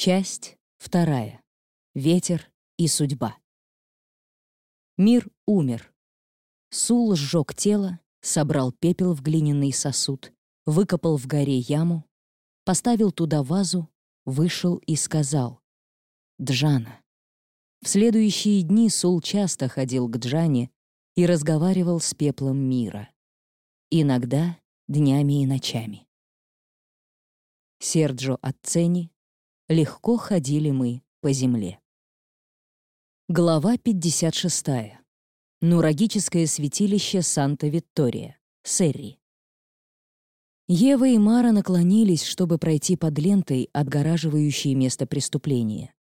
Часть вторая. Ветер и судьба. Мир умер. Сул сжег тело, собрал пепел в глиняный сосуд, выкопал в горе яму, поставил туда вазу, вышел и сказал «Джана». В следующие дни Сул часто ходил к Джане и разговаривал с пеплом мира. Иногда днями и ночами. Серджо Ацени «Легко ходили мы по земле». Глава 56. Нурагическое святилище Санта-Виктория, Серри. Ева и Мара наклонились, чтобы пройти под лентой, отгораживающей место преступления,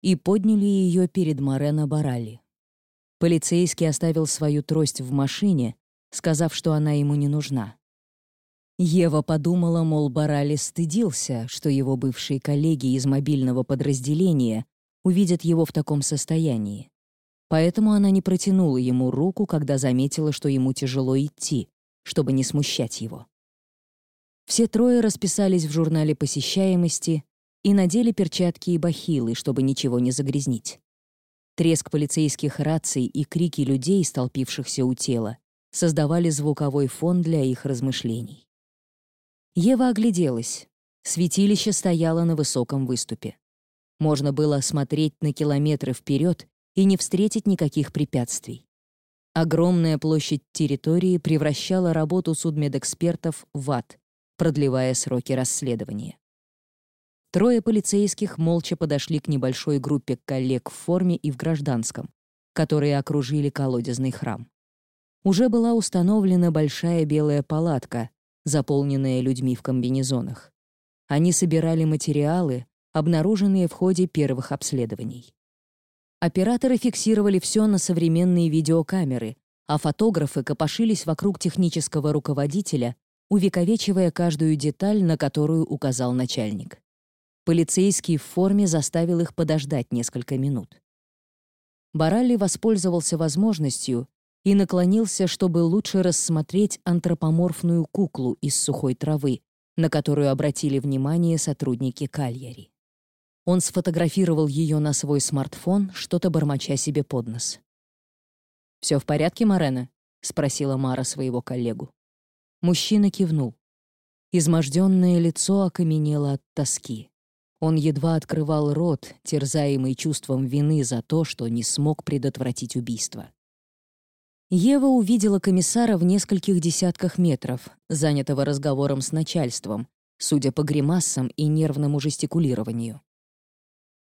и подняли ее перед Морено Барали. Полицейский оставил свою трость в машине, сказав, что она ему не нужна. Ева подумала, мол, Барали стыдился, что его бывшие коллеги из мобильного подразделения увидят его в таком состоянии. Поэтому она не протянула ему руку, когда заметила, что ему тяжело идти, чтобы не смущать его. Все трое расписались в журнале посещаемости и надели перчатки и бахилы, чтобы ничего не загрязнить. Треск полицейских раций и крики людей, столпившихся у тела, создавали звуковой фон для их размышлений. Ева огляделась. Святилище стояло на высоком выступе. Можно было смотреть на километры вперед и не встретить никаких препятствий. Огромная площадь территории превращала работу судмедэкспертов в ад, продлевая сроки расследования. Трое полицейских молча подошли к небольшой группе коллег в форме и в гражданском, которые окружили колодезный храм. Уже была установлена большая белая палатка, заполненная людьми в комбинезонах. Они собирали материалы, обнаруженные в ходе первых обследований. Операторы фиксировали все на современные видеокамеры, а фотографы копошились вокруг технического руководителя, увековечивая каждую деталь, на которую указал начальник. Полицейский в форме заставил их подождать несколько минут. Баралли воспользовался возможностью и наклонился, чтобы лучше рассмотреть антропоморфную куклу из сухой травы, на которую обратили внимание сотрудники Кальяри. Он сфотографировал ее на свой смартфон, что-то бормоча себе под нос. «Все в порядке, Марена?» — спросила Мара своего коллегу. Мужчина кивнул. Изможденное лицо окаменело от тоски. Он едва открывал рот, терзаемый чувством вины за то, что не смог предотвратить убийство. Ева увидела комиссара в нескольких десятках метров, занятого разговором с начальством, судя по гримасам и нервному жестикулированию.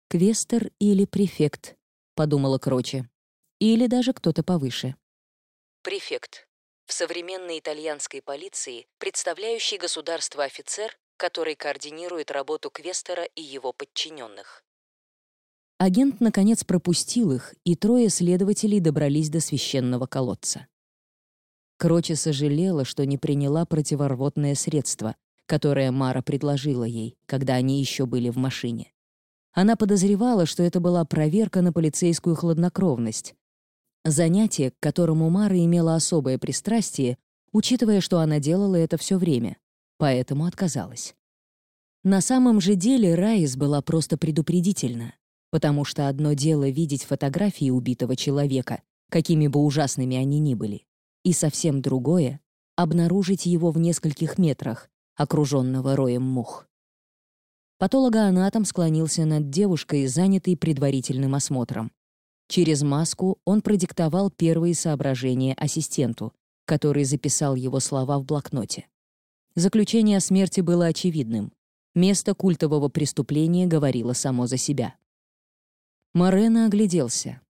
«Квестер или префект», — подумала Кроче. «Или даже кто-то повыше». Префект. В современной итальянской полиции представляющий государство офицер, который координирует работу Квестера и его подчиненных. Агент, наконец, пропустил их, и трое следователей добрались до священного колодца. Кроче сожалела, что не приняла противорвотное средство, которое Мара предложила ей, когда они еще были в машине. Она подозревала, что это была проверка на полицейскую хладнокровность. Занятие, к которому Мара имела особое пристрастие, учитывая, что она делала это все время, поэтому отказалась. На самом же деле Райс была просто предупредительна потому что одно дело видеть фотографии убитого человека, какими бы ужасными они ни были, и совсем другое — обнаружить его в нескольких метрах, окруженного роем мух. Патологоанатом склонился над девушкой, занятой предварительным осмотром. Через маску он продиктовал первые соображения ассистенту, который записал его слова в блокноте. Заключение о смерти было очевидным. Место культового преступления говорило само за себя. Морено огляделся.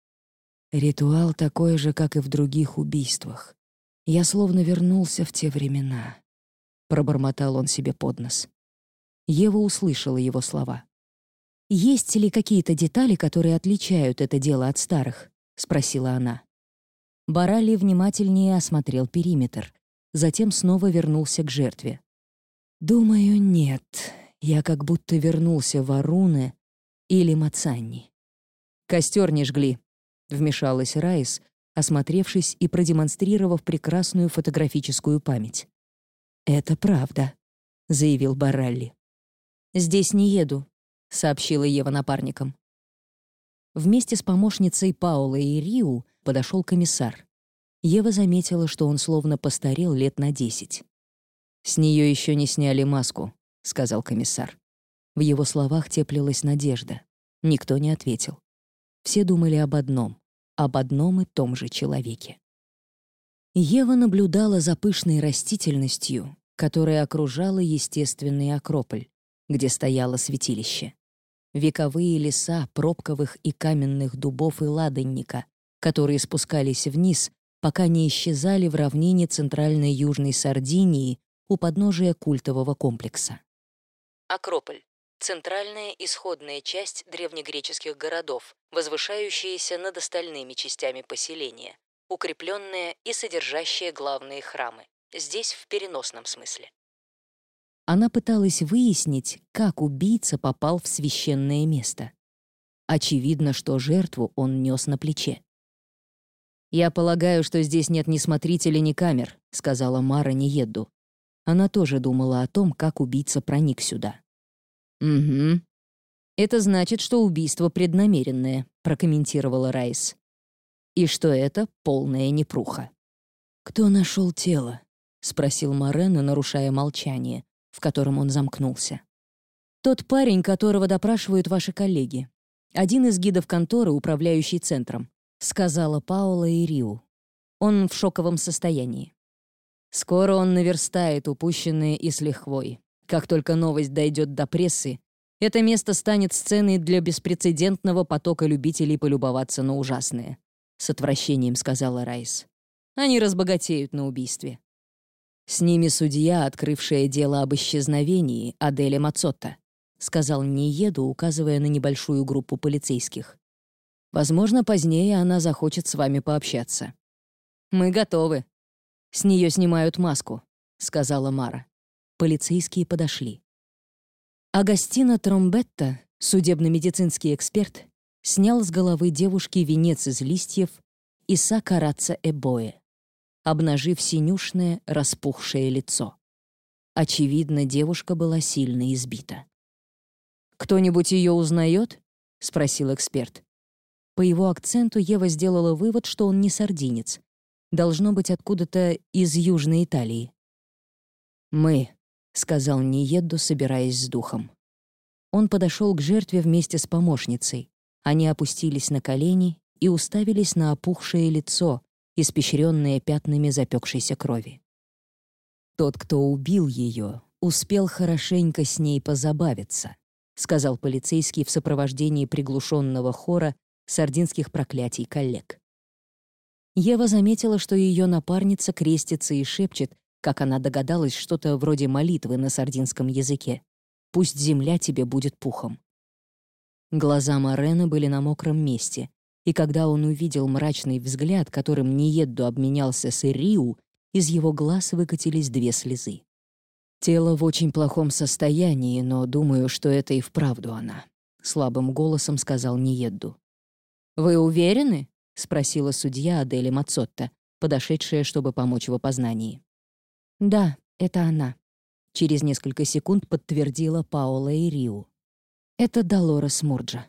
Ритуал такой же, как и в других убийствах. Я словно вернулся в те времена. Пробормотал он себе под нос. Ева услышала его слова. «Есть ли какие-то детали, которые отличают это дело от старых?» — спросила она. Барали внимательнее осмотрел периметр, затем снова вернулся к жертве. «Думаю, нет. Я как будто вернулся в Аруне или Мацанни. «Костер не жгли», — вмешалась Райс, осмотревшись и продемонстрировав прекрасную фотографическую память. «Это правда», — заявил Баралли. «Здесь не еду», — сообщила Ева напарникам. Вместе с помощницей Паулой и Риу подошел комиссар. Ева заметила, что он словно постарел лет на десять. «С нее еще не сняли маску», — сказал комиссар. В его словах теплилась надежда. Никто не ответил. Все думали об одном — об одном и том же человеке. Ева наблюдала за пышной растительностью, которая окружала естественный Акрополь, где стояло святилище. Вековые леса пробковых и каменных дубов и ладанника, которые спускались вниз, пока не исчезали в равнине центральной Южной Сардинии у подножия культового комплекса. Акрополь — центральная исходная часть древнегреческих городов, возвышающаяся над остальными частями поселения, укрепленная и содержащая главные храмы, здесь в переносном смысле. Она пыталась выяснить, как убийца попал в священное место. Очевидно, что жертву он нес на плече. «Я полагаю, что здесь нет ни смотрителей, ни камер», — сказала Мара Ниедду. Она тоже думала о том, как убийца проник сюда. «Угу. Это значит, что убийство преднамеренное», — прокомментировала Райс и что это полная непруха. «Кто нашел тело?» — спросил Морено, нарушая молчание, в котором он замкнулся. «Тот парень, которого допрашивают ваши коллеги. Один из гидов конторы, управляющий центром», — сказала Паула и Риу. Он в шоковом состоянии. Скоро он наверстает упущенное и с лихвой. Как только новость дойдет до прессы, это место станет сценой для беспрецедентного потока любителей полюбоваться на ужасное. — с отвращением сказала Райс. «Они разбогатеют на убийстве». «С ними судья, открывшая дело об исчезновении, Аделя Мацотта», — сказал Ниеду, указывая на небольшую группу полицейских. «Возможно, позднее она захочет с вами пообщаться». «Мы готовы». «С нее снимают маску», — сказала Мара. Полицейские подошли. Агастина Тромбетта, судебно-медицинский эксперт, снял с головы девушки венец из листьев и сакараца эбоэ, обнажив синюшное, распухшее лицо. Очевидно, девушка была сильно избита. «Кто-нибудь ее узнает?» — спросил эксперт. По его акценту Ева сделала вывод, что он не сардинец. Должно быть откуда-то из Южной Италии. «Мы», — сказал Ниедду, собираясь с духом. Он подошел к жертве вместе с помощницей. Они опустились на колени и уставились на опухшее лицо, испещренное пятнами запекшейся крови. «Тот, кто убил ее, успел хорошенько с ней позабавиться», сказал полицейский в сопровождении приглушенного хора сардинских проклятий коллег. Ева заметила, что ее напарница крестится и шепчет, как она догадалась, что-то вроде молитвы на сардинском языке. «Пусть земля тебе будет пухом». Глаза Морена были на мокром месте, и когда он увидел мрачный взгляд, которым Ниедду обменялся с Ириу, из его глаз выкатились две слезы. «Тело в очень плохом состоянии, но думаю, что это и вправду она», — слабым голосом сказал Ниедду. «Вы уверены?» — спросила судья Адели Мацотта, подошедшая, чтобы помочь в опознании. «Да, это она», — через несколько секунд подтвердила Паола Ириу. Это Долорес Мурджа.